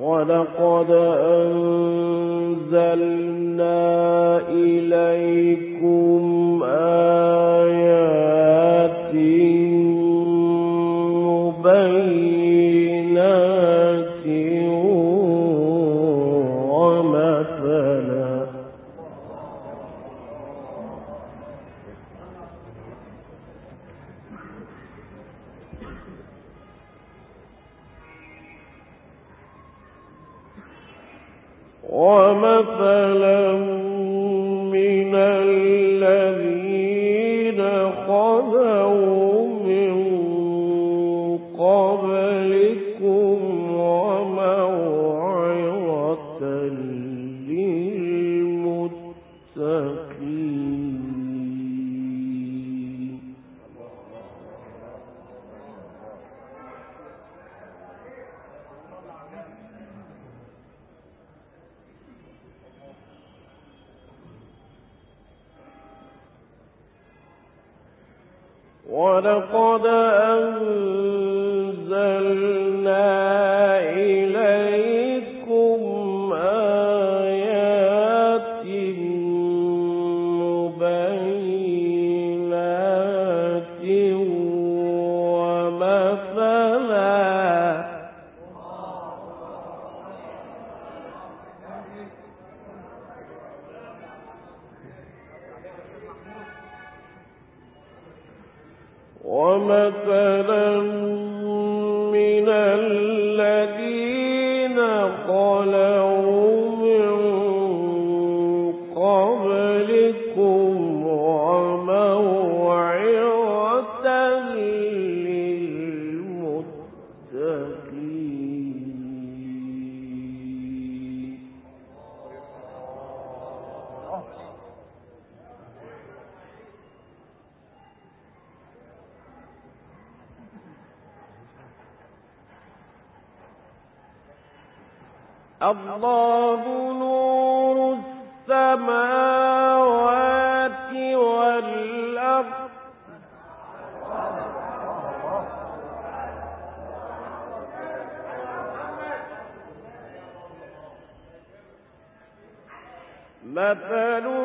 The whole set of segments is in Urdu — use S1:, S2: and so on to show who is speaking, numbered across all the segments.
S1: ولقد أنزلنا إليكم الله نور السماوات والأرض. مثل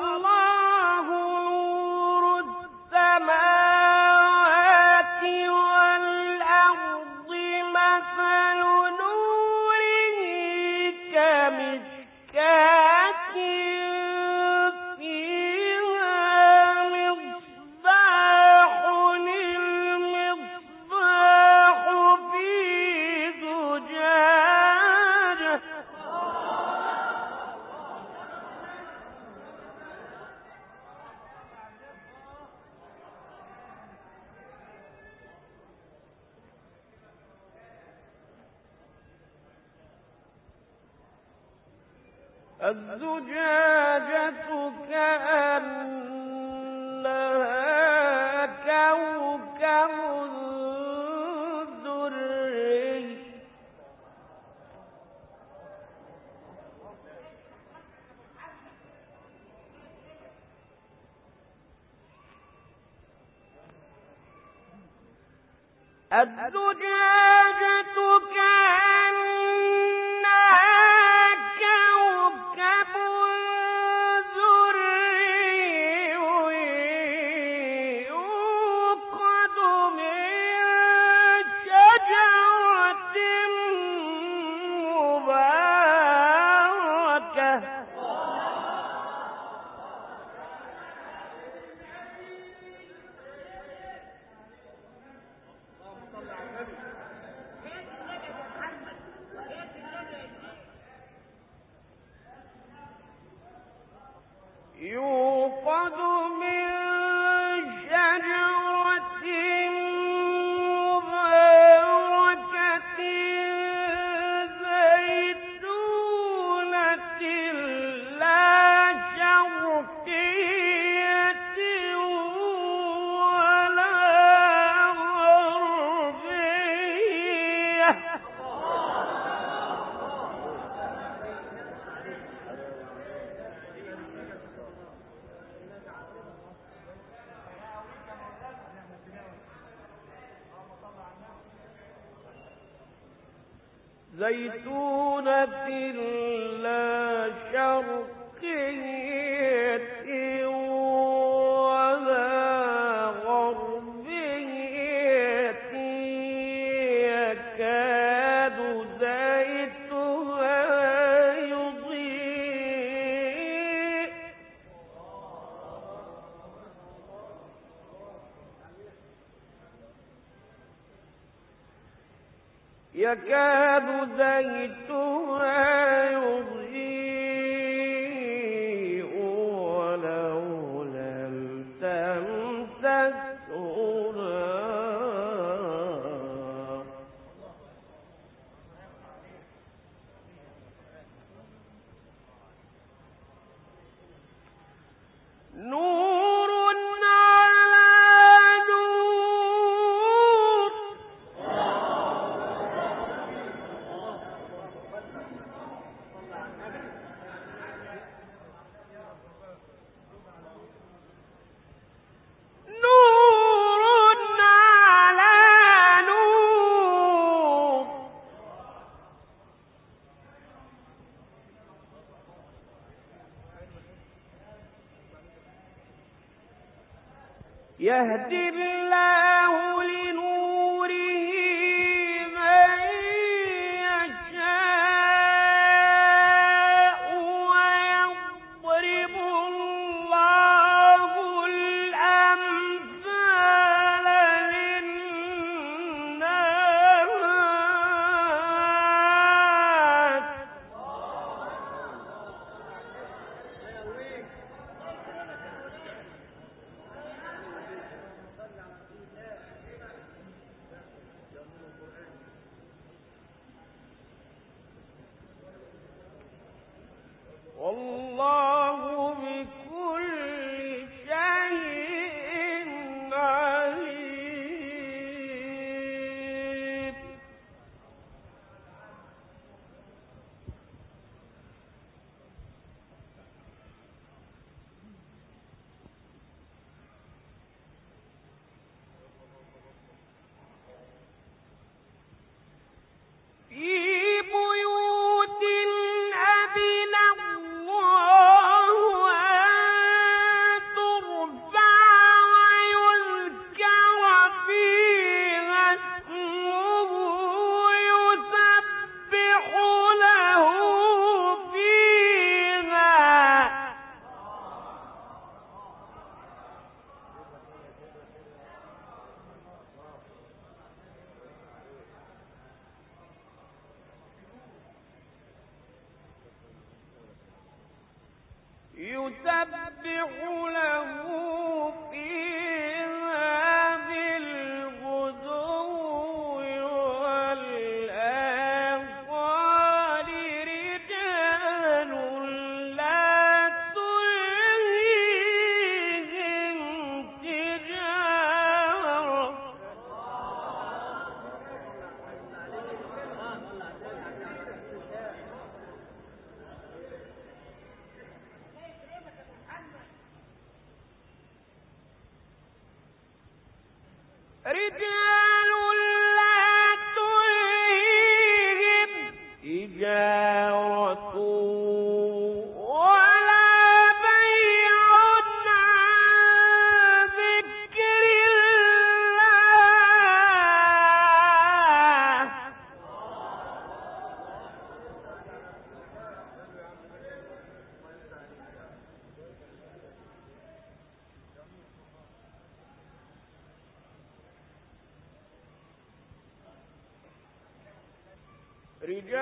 S1: اللہ الزجاجة كأنها كوكب دري الزجاجة يكاد يهدي تُطِيعُوا رجال والذين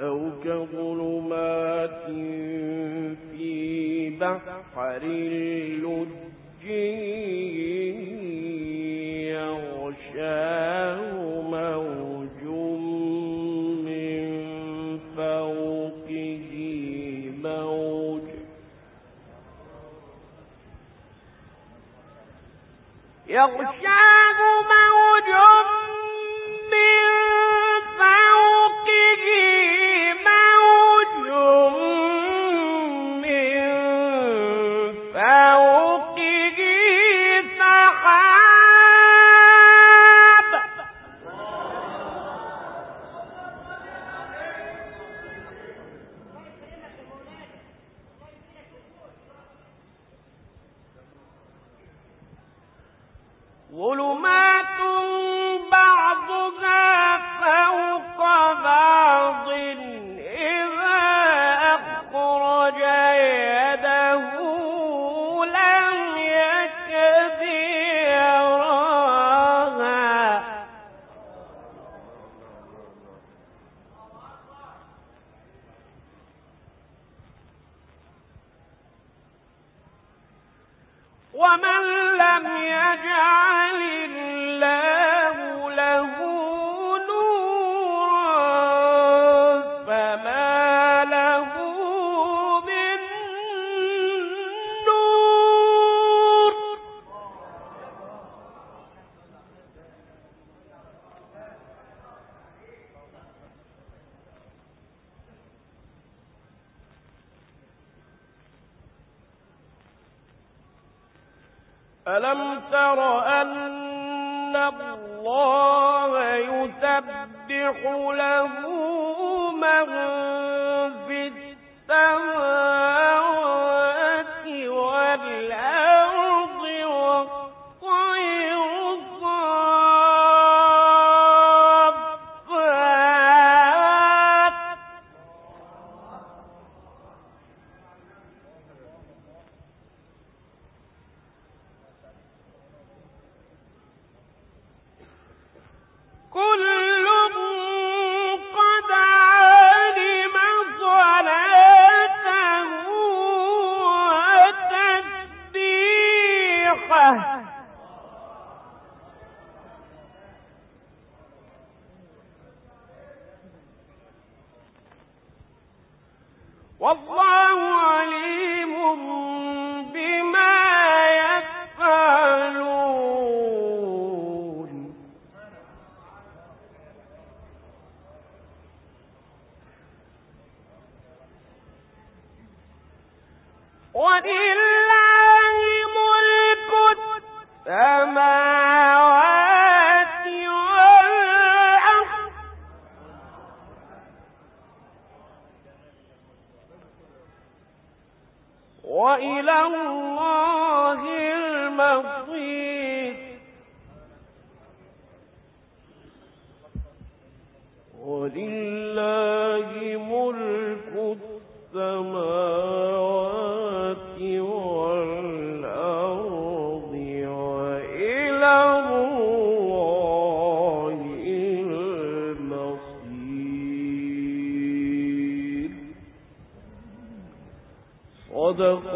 S1: أو كظلمات في بحر اللج يغشاه موج من فوقه موج يغشاه ومن لم يجعل يسبح له من في السماوات والله وإلى الله المصير. ولله المصير صدق